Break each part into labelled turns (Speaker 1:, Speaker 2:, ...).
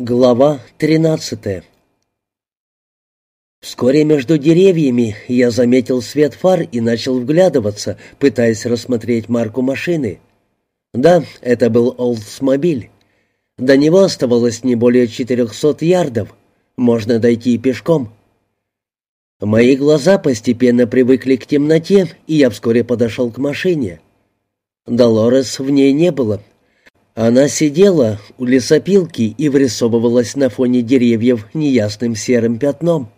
Speaker 1: Глава 13 Вскоре между деревьями я заметил свет фар и начал вглядываться, пытаясь рассмотреть марку машины. Да, это был Олдсмобиль. До него оставалось не более 400 ярдов. Можно дойти пешком. Мои глаза постепенно привыкли к темноте, и я вскоре подошел к машине. Долорес в ней не было. Она сидела у лесопилки и вырисовывалась на фоне деревьев неясным серым пятном.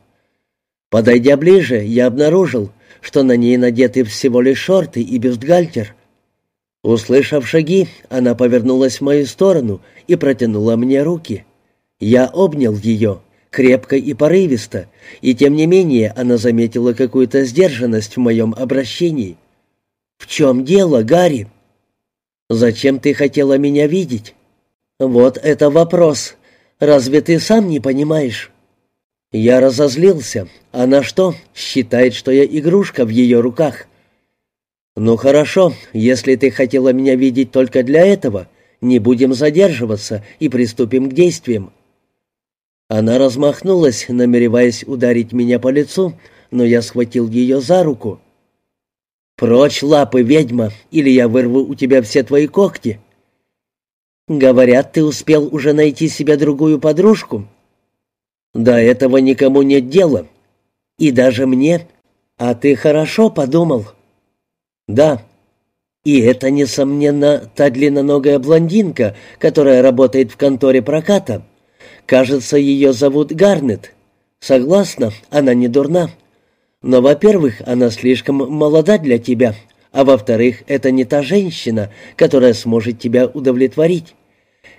Speaker 1: Подойдя ближе, я обнаружил, что на ней надеты всего лишь шорты и бюстгальтер. Услышав шаги, она повернулась в мою сторону и протянула мне руки. Я обнял ее, крепко и порывисто, и тем не менее она заметила какую-то сдержанность в моем обращении. «В чем дело, Гарри?» «Зачем ты хотела меня видеть?» «Вот это вопрос. Разве ты сам не понимаешь?» Я разозлился. Она что, считает, что я игрушка в ее руках? «Ну хорошо, если ты хотела меня видеть только для этого, не будем задерживаться и приступим к действиям». Она размахнулась, намереваясь ударить меня по лицу, но я схватил ее за руку. «Прочь лапы, ведьма, или я вырву у тебя все твои когти». «Говорят, ты успел уже найти себе другую подружку». «До этого никому нет дела. И даже мне. А ты хорошо подумал?» «Да». «И это, несомненно, та длинноногая блондинка, которая работает в конторе проката. Кажется, ее зовут Гарнет. Согласна, она не дурна». Но, во-первых, она слишком молода для тебя, а во-вторых, это не та женщина, которая сможет тебя удовлетворить.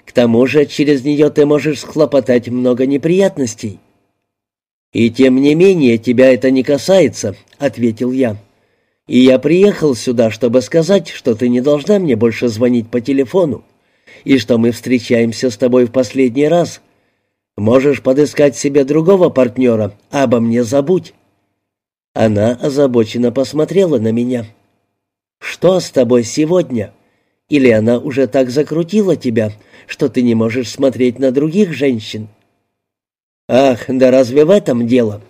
Speaker 1: К тому же через нее ты можешь схлопотать много неприятностей». «И тем не менее тебя это не касается», — ответил я. «И я приехал сюда, чтобы сказать, что ты не должна мне больше звонить по телефону, и что мы встречаемся с тобой в последний раз. Можешь подыскать себе другого партнера, обо мне забудь». Она озабоченно посмотрела на меня. «Что с тобой сегодня? Или она уже так закрутила тебя, что ты не можешь смотреть на других женщин?» «Ах, да разве в этом дело?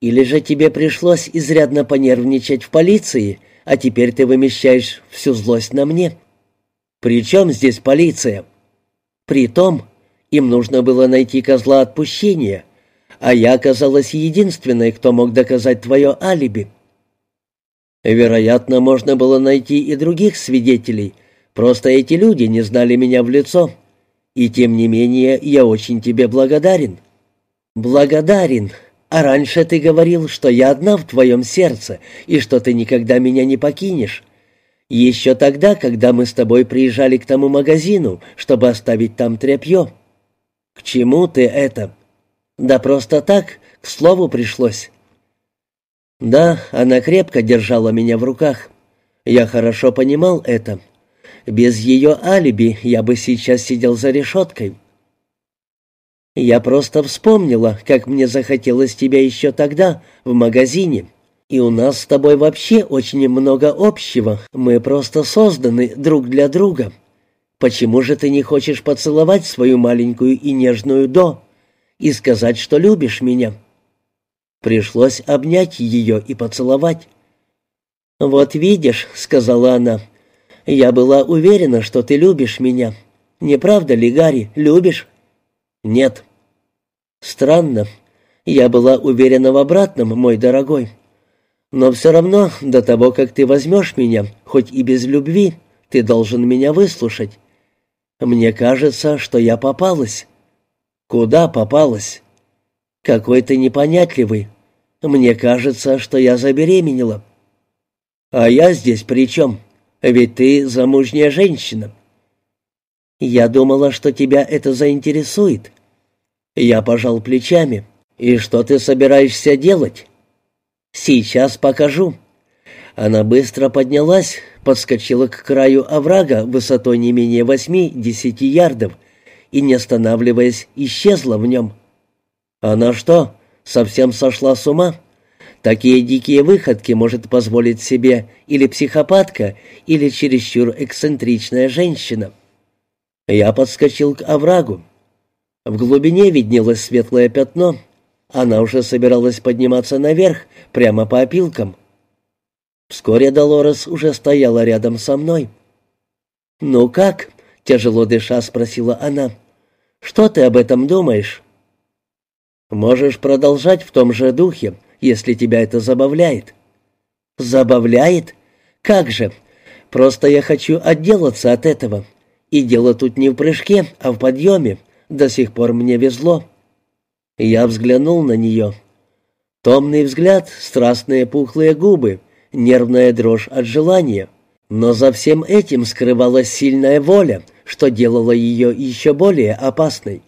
Speaker 1: Или же тебе пришлось изрядно понервничать в полиции, а теперь ты вымещаешь всю злость на мне?» «При чем здесь полиция?» «При том, им нужно было найти козла отпущения, а я оказалась единственной, кто мог доказать твое алиби. Вероятно, можно было найти и других свидетелей, просто эти люди не знали меня в лицо. И тем не менее, я очень тебе благодарен. Благодарен. А раньше ты говорил, что я одна в твоем сердце и что ты никогда меня не покинешь. Еще тогда, когда мы с тобой приезжали к тому магазину, чтобы оставить там тряпье. К чему ты это? Да просто так, к слову пришлось. Да, она крепко держала меня в руках. Я хорошо понимал это. Без ее алиби я бы сейчас сидел за решеткой. Я просто вспомнила, как мне захотелось тебя еще тогда, в магазине. И у нас с тобой вообще очень много общего. Мы просто созданы друг для друга. Почему же ты не хочешь поцеловать свою маленькую и нежную До?» И сказать, что любишь меня. Пришлось обнять ее и поцеловать. «Вот видишь», — сказала она, — «я была уверена, что ты любишь меня. Не правда ли, Гарри, любишь?» «Нет». «Странно. Я была уверена в обратном, мой дорогой. Но все равно, до того, как ты возьмешь меня, хоть и без любви, ты должен меня выслушать. Мне кажется, что я попалась». «Куда попалась?» «Какой ты непонятливый. Мне кажется, что я забеременела». «А я здесь при чем? Ведь ты замужняя женщина». «Я думала, что тебя это заинтересует». Я пожал плечами. «И что ты собираешься делать?» «Сейчас покажу». Она быстро поднялась, подскочила к краю оврага высотой не менее восьми-десяти ярдов и, не останавливаясь, исчезла в нем. Она что, совсем сошла с ума? Такие дикие выходки может позволить себе или психопатка, или чересчур эксцентричная женщина. Я подскочил к оврагу. В глубине виднелось светлое пятно. Она уже собиралась подниматься наверх, прямо по опилкам. Вскоре Долорес уже стояла рядом со мной. «Ну как?» — тяжело дыша спросила она. «Что ты об этом думаешь?» «Можешь продолжать в том же духе, если тебя это забавляет». «Забавляет? Как же? Просто я хочу отделаться от этого. И дело тут не в прыжке, а в подъеме. До сих пор мне везло». Я взглянул на нее. Томный взгляд, страстные пухлые губы, нервная дрожь от желания. Но за всем этим скрывалась сильная воля, что делало ее еще более опасной.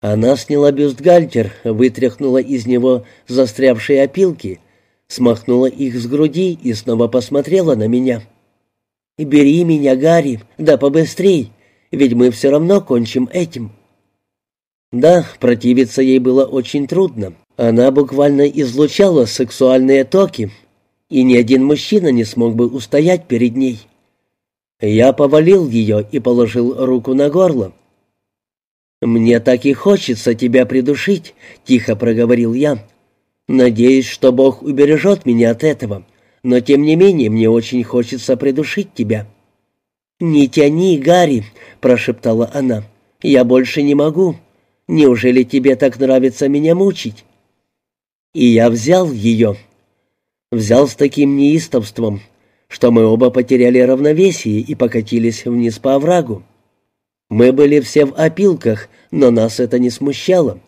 Speaker 1: Она сняла бюстгальтер, вытряхнула из него застрявшие опилки, смахнула их с груди и снова посмотрела на меня. «Бери меня, Гарри, да побыстрей, ведь мы все равно кончим этим». Да, противиться ей было очень трудно. Она буквально излучала сексуальные токи, и ни один мужчина не смог бы устоять перед ней. Я повалил ее и положил руку на горло. «Мне так и хочется тебя придушить», — тихо проговорил я. «Надеюсь, что Бог убережет меня от этого, но тем не менее мне очень хочется придушить тебя». «Не тяни, Гарри», — прошептала она. «Я больше не могу. Неужели тебе так нравится меня мучить?» И я взял ее. Взял с таким неистовством, что мы оба потеряли равновесие и покатились вниз по оврагу. Мы были все в опилках, но нас это не смущало.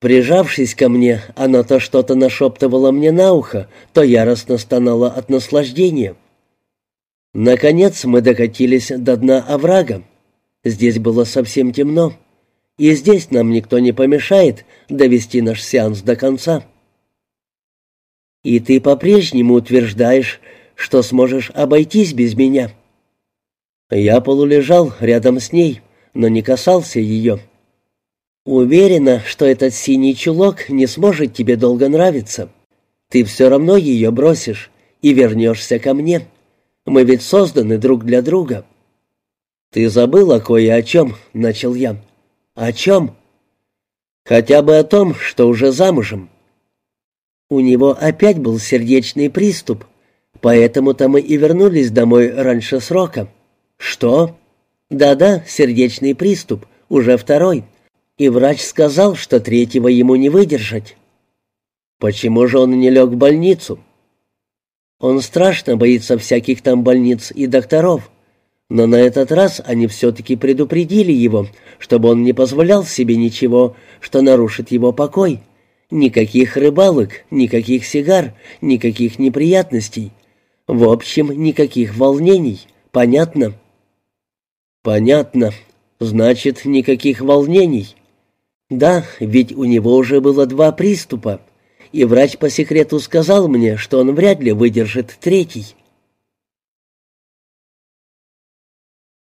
Speaker 1: Прижавшись ко мне, она то что-то нашептывала мне на ухо, то яростно стонала от наслаждения. Наконец мы докатились до дна оврага. Здесь было совсем темно. И здесь нам никто не помешает довести наш сеанс до конца. И ты по-прежнему утверждаешь, что сможешь обойтись без меня. Я полулежал рядом с ней но не касался ее. «Уверена, что этот синий чулок не сможет тебе долго нравиться. Ты все равно ее бросишь и вернешься ко мне. Мы ведь созданы друг для друга». «Ты забыла кое о чем», — начал я. «О чем?» «Хотя бы о том, что уже замужем». У него опять был сердечный приступ, поэтому-то мы и вернулись домой раньше срока. «Что?» Да-да, сердечный приступ, уже второй. И врач сказал, что третьего ему не выдержать. Почему же он не лег в больницу? Он страшно боится всяких там больниц и докторов. Но на этот раз они все-таки предупредили его, чтобы он не позволял себе ничего, что нарушит его покой. Никаких рыбалок, никаких сигар, никаких неприятностей. В общем, никаких волнений. Понятно? «Понятно. Значит, никаких волнений». «Да, ведь у него уже было два приступа, и врач по секрету сказал мне, что он вряд ли выдержит третий».